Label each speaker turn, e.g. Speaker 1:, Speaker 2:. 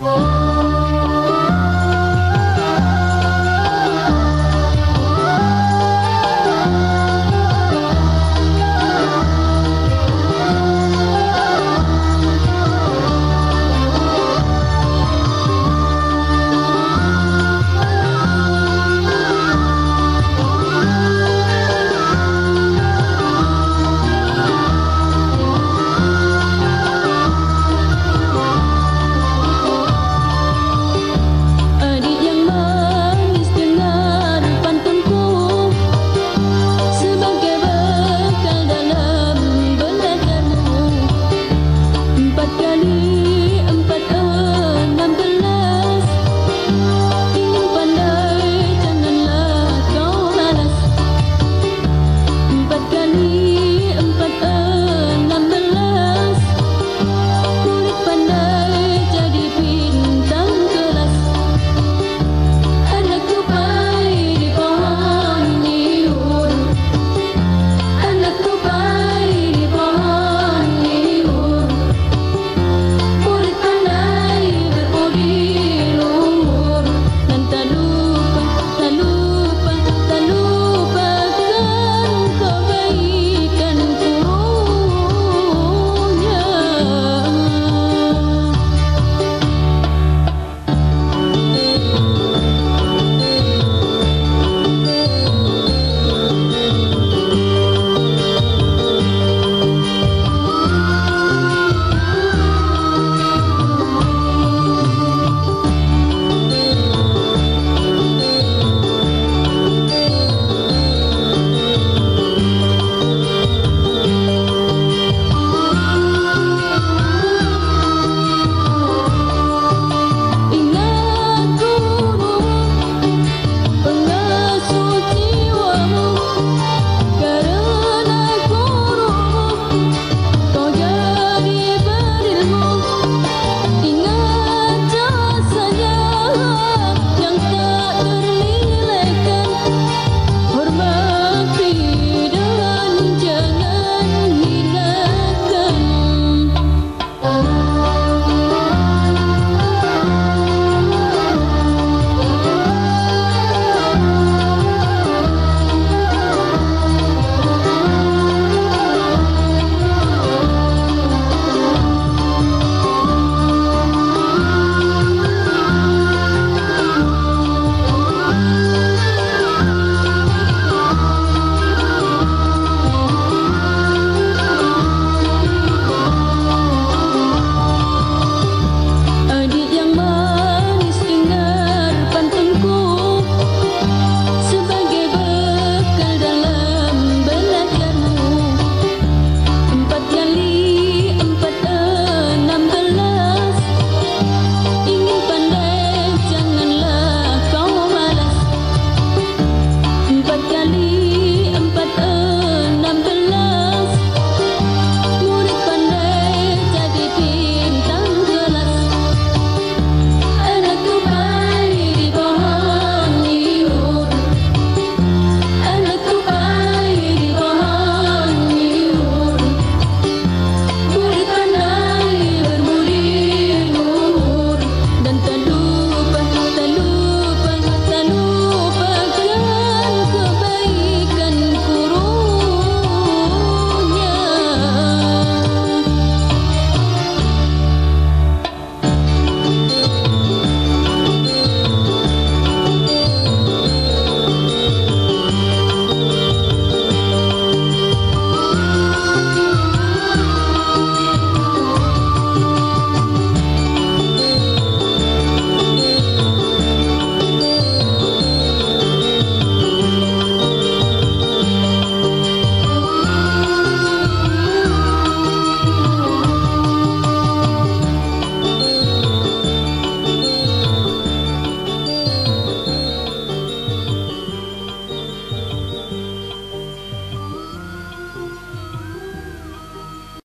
Speaker 1: Oh.